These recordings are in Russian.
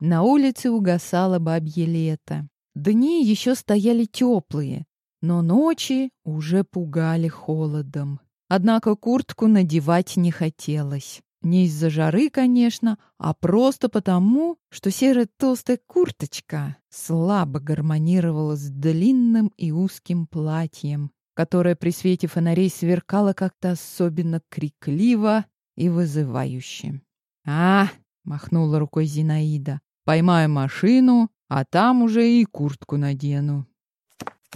На улице угасало бабье лето. Дни еще стояли теплые, но ночи уже пугали холодом. Однако куртку надевать не хотелось. Не из-за жары, конечно, а просто потому, что серая толстая курточка слабо гармонировала с длинным и узким платьем, которое при свете фонарей сверкало как-то особенно крикливо и вызывающе. «А!» — махнула рукой Зинаида. «Поймаю машину, а там уже и куртку надену».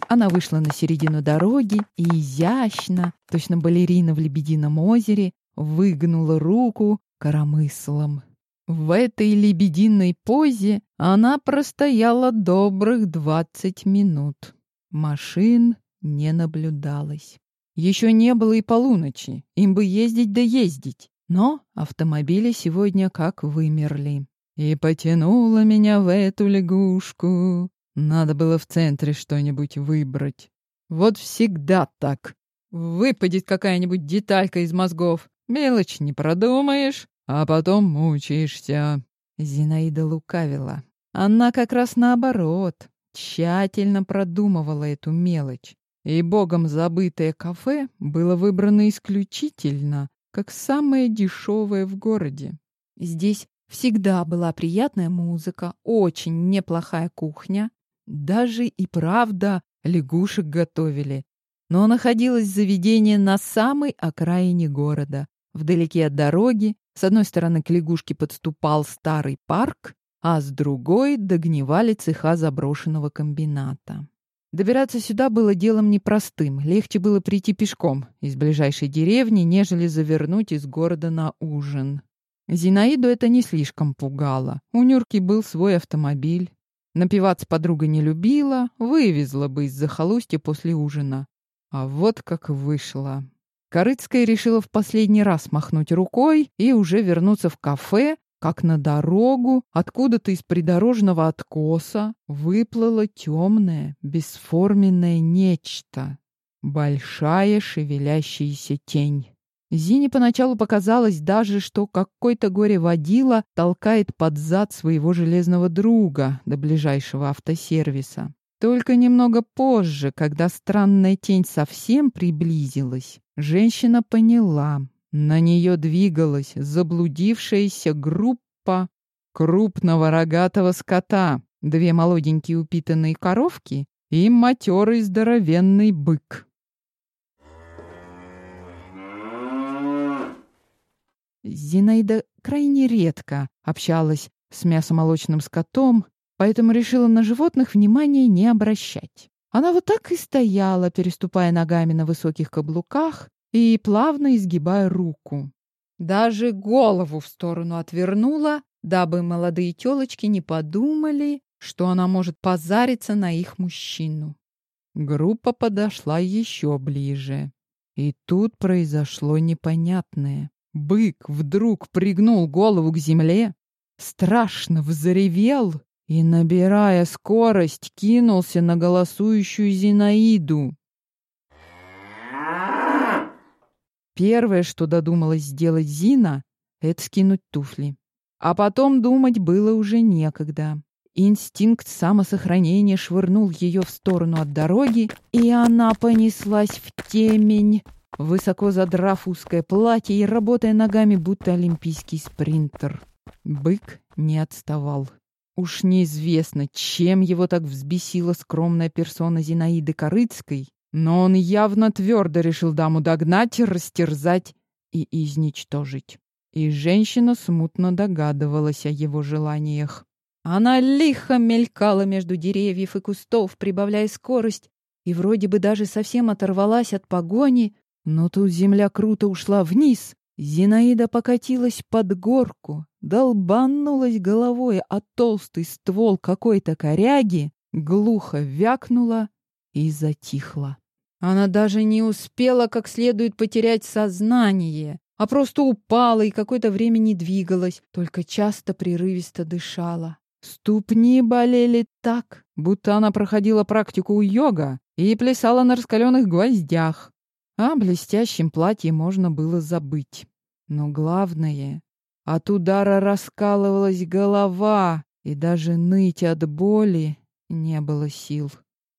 Она вышла на середину дороги и изящно, точно балерина в Лебедином озере, выгнула руку коромыслом. В этой лебединой позе она простояла добрых двадцать минут. Машин не наблюдалось. Еще не было и полуночи, им бы ездить да ездить. Но автомобили сегодня как вымерли. И потянуло меня в эту лягушку. Надо было в центре что-нибудь выбрать. Вот всегда так. Выпадет какая-нибудь деталька из мозгов, Мелочь не продумаешь, а потом мучаешься». Зинаида лукавила. Она как раз наоборот, тщательно продумывала эту мелочь. И богом забытое кафе было выбрано исключительно как самое дешевое в городе. Здесь всегда была приятная музыка, очень неплохая кухня. Даже и правда лягушек готовили. Но находилось заведение на самой окраине города, Вдалеке от дороги с одной стороны к лягушке подступал старый парк, а с другой догнивали цеха заброшенного комбината. Добираться сюда было делом непростым. Легче было прийти пешком из ближайшей деревни, нежели завернуть из города на ужин. Зинаиду это не слишком пугало. У Нюрки был свой автомобиль. Напиваться подруга не любила, вывезла бы из захолустья после ужина. А вот как вышло. Корыцкая решила в последний раз махнуть рукой и уже вернуться в кафе, как на дорогу, откуда-то из придорожного откоса выплыло темное, бесформенное нечто. Большая шевелящаяся тень. Зине поначалу показалось даже, что какой-то горе-водила толкает под зад своего железного друга до ближайшего автосервиса. Только немного позже, когда странная тень совсем приблизилась, женщина поняла, на нее двигалась заблудившаяся группа крупного рогатого скота, две молоденькие упитанные коровки и матерый здоровенный бык. Зинаида крайне редко общалась с мясомолочным скотом, поэтому решила на животных внимания не обращать. Она вот так и стояла, переступая ногами на высоких каблуках и плавно изгибая руку. Даже голову в сторону отвернула, дабы молодые тёлочки не подумали, что она может позариться на их мужчину. Группа подошла еще ближе. И тут произошло непонятное. Бык вдруг пригнул голову к земле, страшно взревел и, набирая скорость, кинулся на голосующую Зинаиду. Первое, что додумалась сделать Зина, это скинуть туфли. А потом думать было уже некогда. Инстинкт самосохранения швырнул ее в сторону от дороги, и она понеслась в темень, высоко задрав узкое платье и работая ногами, будто олимпийский спринтер. Бык не отставал. Уж неизвестно, чем его так взбесила скромная персона Зинаиды Корыцкой, но он явно твердо решил даму догнать, растерзать и изничтожить. И женщина смутно догадывалась о его желаниях. Она лихо мелькала между деревьев и кустов, прибавляя скорость, и вроде бы даже совсем оторвалась от погони, но тут земля круто ушла вниз, Зинаида покатилась под горку, долбанулась головой о толстый ствол какой-то коряги, глухо вякнула и затихла. Она даже не успела как следует потерять сознание, а просто упала и какое-то время не двигалась, только часто прерывисто дышала. Ступни болели так, будто она проходила практику йога и плясала на раскаленных гвоздях. О блестящем платье можно было забыть. Но главное, от удара раскалывалась голова, и даже ныть от боли не было сил.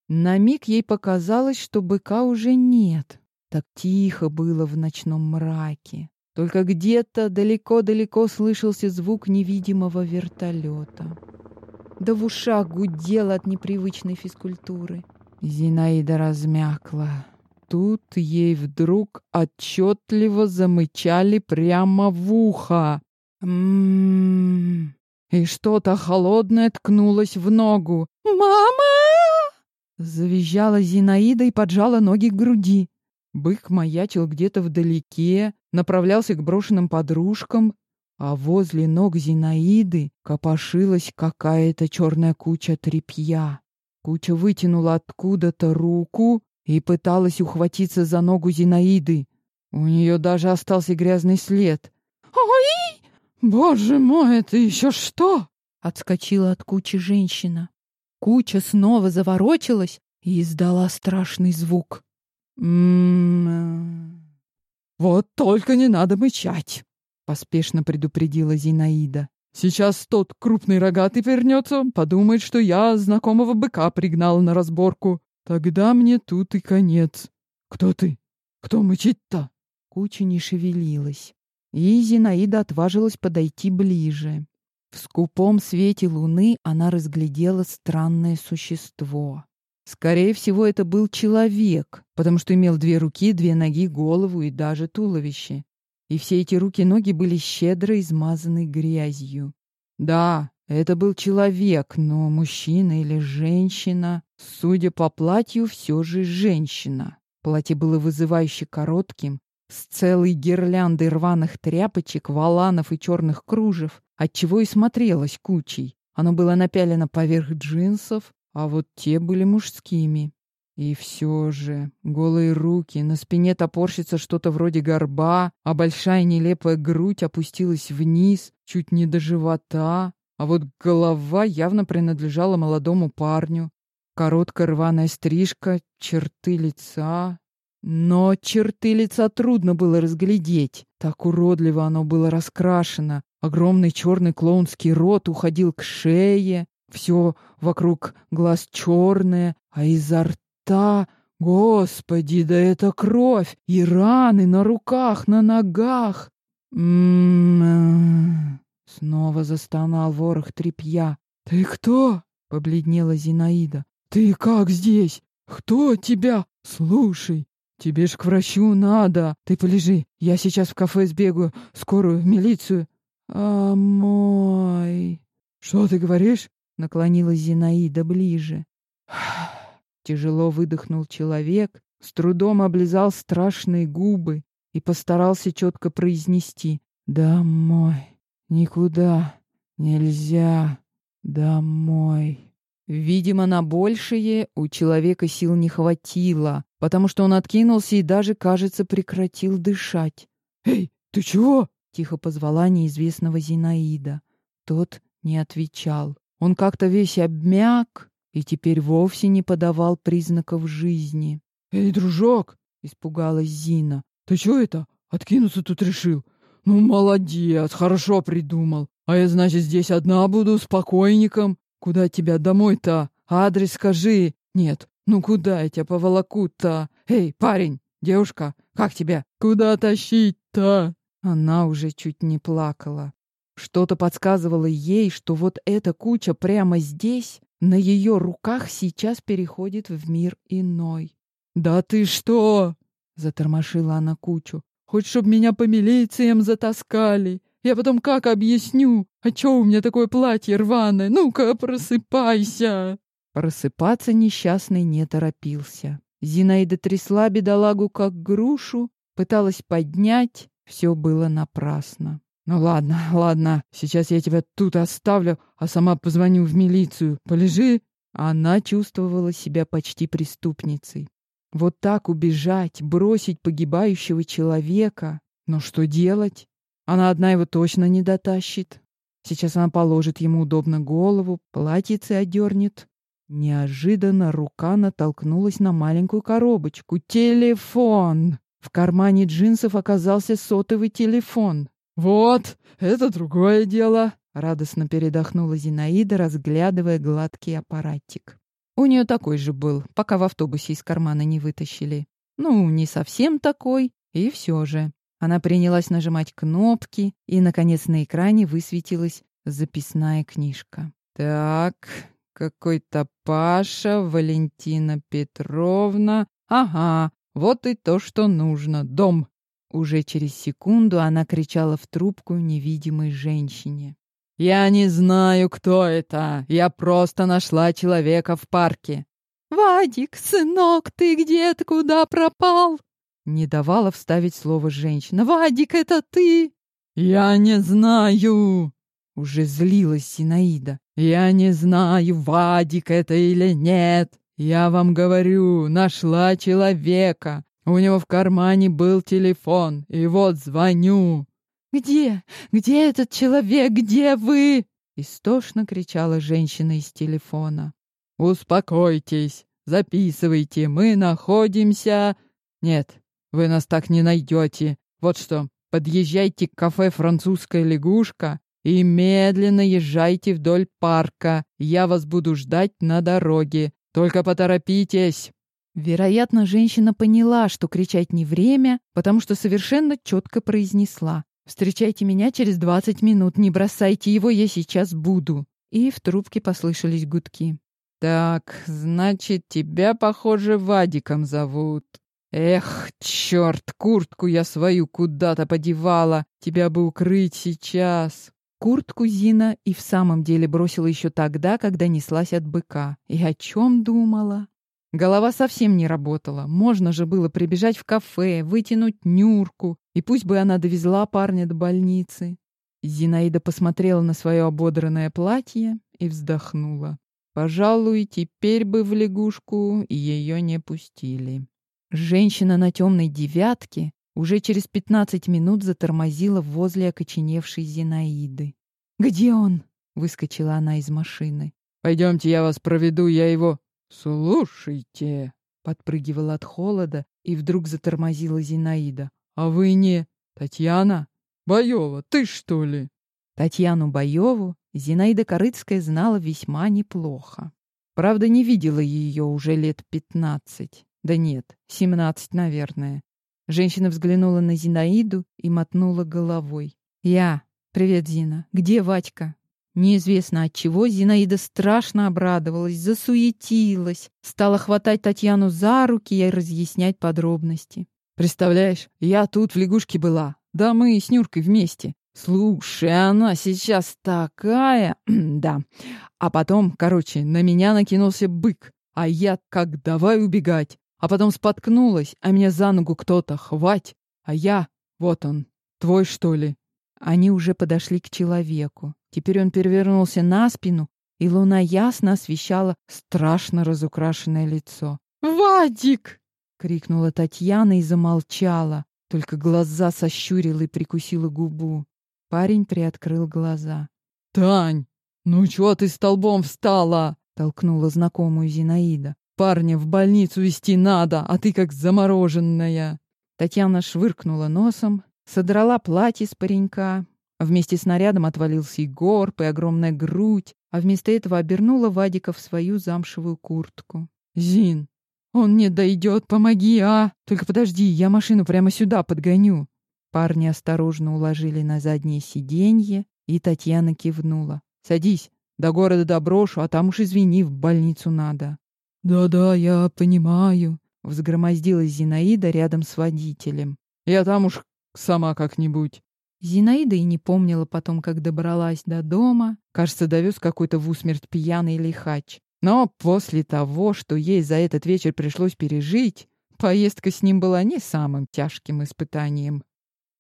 На миг ей показалось, что быка уже нет. Так тихо было в ночном мраке. Только где-то далеко-далеко слышался звук невидимого вертолета. Да в ушах гудело от непривычной физкультуры. Зинаида размякла. Тут ей вдруг отчетливо замычали прямо в ухо. И что-то холодное ткнулось в ногу. «Мама!» Завизжала Зинаида и поджала ноги к груди. Бык маячил где-то вдалеке, направлялся к брошенным подружкам, а возле ног Зинаиды копошилась какая-то черная куча тряпья. Куча вытянула откуда-то руку и пыталась ухватиться за ногу Зинаиды. У нее даже остался грязный след. «Ой! Боже мой, это еще что?» Отскочила от кучи женщина. Куча снова заворочилась и издала страшный звук. «М-м-м...» «Вот только не надо мычать!» — поспешно предупредила Зинаида. «Сейчас тот крупный рогатый вернется, подумает, что я знакомого быка пригнал на разборку. Тогда мне тут и конец. Кто ты? Кто мычит-то?» Куча не шевелилась, и Зинаида отважилась подойти ближе. В скупом свете луны она разглядела странное существо. Скорее всего, это был человек, потому что имел две руки, две ноги, голову и даже туловище. И все эти руки и ноги были щедро измазаны грязью. Да, это был человек, но мужчина или женщина. Судя по платью, все же женщина. Платье было вызывающе коротким, с целой гирляндой рваных тряпочек, валанов и черных кружев, отчего и смотрелось кучей. Оно было напялено поверх джинсов, а вот те были мужскими. И все же голые руки, на спине топорщится что-то вроде горба, а большая нелепая грудь опустилась вниз, чуть не до живота, а вот голова явно принадлежала молодому парню. Короткая рваная стрижка, черты лица. Но черты лица трудно было разглядеть. Так уродливо оно было раскрашено. Огромный черный клоунский рот уходил к шее, все вокруг глаз черное, а изо рта... Господи, да это кровь! И раны на руках, на ногах! М-м-м... Снова застонал ворох тряпья. «Ты кто?» — побледнела Зинаида. «Ты как здесь? Кто тебя? Слушай, тебе ж к врачу надо. Ты полежи, я сейчас в кафе сбегаю, скорую, милицию». «А мой...» «Что ты говоришь?» Наклонилась Зинаида ближе. Тяжело выдохнул человек, с трудом облизал страшные губы и постарался четко произнести «Домой, никуда нельзя, домой». Видимо, на большее у человека сил не хватило, потому что он откинулся и даже, кажется, прекратил дышать. «Эй, ты чего?» — тихо позвала неизвестного Зинаида. Тот не отвечал. Он как-то весь обмяк и теперь вовсе не подавал признаков жизни. «Эй, дружок!» — испугалась Зина. «Ты чё это? Откинуться тут решил? Ну, молодец, хорошо придумал. А я, значит, здесь одна буду, с покойником. Куда тебя домой-то? Адрес скажи. Нет, ну куда я тебя поволоку-то? Эй, парень, девушка, как тебя? Куда тащить-то?» Она уже чуть не плакала. Что-то подсказывало ей, что вот эта куча прямо здесь, на ее руках, сейчас переходит в мир иной. «Да ты что?» — затормошила она кучу. «Хоть чтоб меня по милициям затаскали. Я потом как объясню? А чё у меня такое платье рваное? Ну-ка, просыпайся!» Просыпаться несчастный не торопился. Зинаида трясла бедолагу как грушу, пыталась поднять. Все было напрасно. «Ну ладно, ладно, сейчас я тебя тут оставлю, а сама позвоню в милицию. Полежи». Она чувствовала себя почти преступницей. Вот так убежать, бросить погибающего человека. Но что делать? Она одна его точно не дотащит. Сейчас она положит ему удобно голову, платьице одернет. Неожиданно рука натолкнулась на маленькую коробочку. Телефон! В кармане джинсов оказался сотовый телефон. «Вот, это другое дело», — радостно передохнула Зинаида, разглядывая гладкий аппаратик. У нее такой же был, пока в автобусе из кармана не вытащили. Ну, не совсем такой, и все же. Она принялась нажимать кнопки, и, наконец, на экране высветилась записная книжка. «Так, какой-то Паша, Валентина Петровна. Ага, вот и то, что нужно. Дом». Уже через секунду она кричала в трубку невидимой женщине. «Я не знаю, кто это. Я просто нашла человека в парке». «Вадик, сынок, ты где? Ты куда пропал?» Не давала вставить слово женщина. «Вадик, это ты?» «Я не знаю!» Уже злилась Синаида. «Я не знаю, Вадик это или нет. Я вам говорю, нашла человека. У него в кармане был телефон, и вот звоню». «Где? Где этот человек? Где вы?» Истошно кричала женщина из телефона. «Успокойтесь, записывайте, мы находимся...» «Нет, вы нас так не найдете. Вот что, подъезжайте к кафе «Французская лягушка» и медленно езжайте вдоль парка. Я вас буду ждать на дороге. Только поторопитесь!» Вероятно, женщина поняла, что кричать не время, потому что совершенно четко произнесла. «Встречайте меня через двадцать минут, не бросайте его, я сейчас буду». И в трубке послышались гудки. «Так, значит, тебя, похоже, Вадиком зовут. Эх, черт, куртку я свою куда-то подевала. Тебя бы укрыть сейчас. Куртку Зина и в самом деле бросила еще тогда, когда неслась от быка. И о чем думала? Голова совсем не работала. Можно же было прибежать в кафе, вытянуть Нюрку, и пусть бы она довезла парня до больницы. Зинаида посмотрела на свое ободранное платье и вздохнула. Пожалуй, теперь бы в лягушку ее не пустили. Женщина на темной девятке уже через пятнадцать минут затормозила возле окоченевшей Зинаиды. «Где он?» — выскочила она из машины. «Пойдемте, я вас проведу, я его...» «Слушайте!» — подпрыгивала от холода, и вдруг затормозила Зинаида. «А вы не... Татьяна? Боева, ты что ли?» Татьяну Боеву Зинаида Корыцкая знала весьма неплохо. Правда, не видела ее уже лет пятнадцать. Да нет, семнадцать, наверное. Женщина взглянула на Зинаиду и мотнула головой. «Я. Привет, Зина. Где Ватька?» Неизвестно от чего Зинаида страшно обрадовалась, засуетилась, стала хватать Татьяну за руки и разъяснять подробности. «Представляешь, я тут в лягушке была. Да мы с Нюркой вместе. Слушай, она сейчас такая... да. А потом, короче, на меня накинулся бык. А я как давай убегать а потом споткнулась, а меня за ногу кто-то хвать, а я, вот он, твой что ли? Они уже подошли к человеку. Теперь он перевернулся на спину, и луна ясно освещала страшно разукрашенное лицо. «Вадик!» — крикнула Татьяна и замолчала, только глаза сощурила и прикусила губу. Парень приоткрыл глаза. «Тань, ну чего ты столбом встала?» — толкнула знакомую Зинаида. Парня в больницу везти надо, а ты как замороженная. Татьяна швыркнула носом, содрала платье с паренька. Вместе с нарядом отвалился и горб, и огромная грудь, а вместо этого обернула Вадика в свою замшевую куртку. «Зин, он не дойдет, помоги, а! Только подожди, я машину прямо сюда подгоню!» Парни осторожно уложили на заднее сиденье, и Татьяна кивнула. «Садись, до города доброшу, а там уж извини, в больницу надо». «Да-да, я понимаю», — взгромоздилась Зинаида рядом с водителем. «Я там уж сама как-нибудь». Зинаида и не помнила потом, как добралась до дома. Кажется, довез какой-то в усмерть пьяный лихач. Но после того, что ей за этот вечер пришлось пережить, поездка с ним была не самым тяжким испытанием.